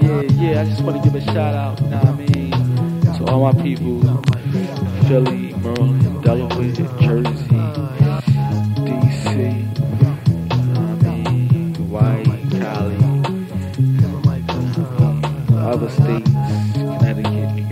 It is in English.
Yeah, yeah, I just want to give a shout out, you know what I mean, to all my people, Philly, Maryland, Delaware, Jersey, DC, you know what I mean, Hawaii, Cali, um, other states, Connecticut,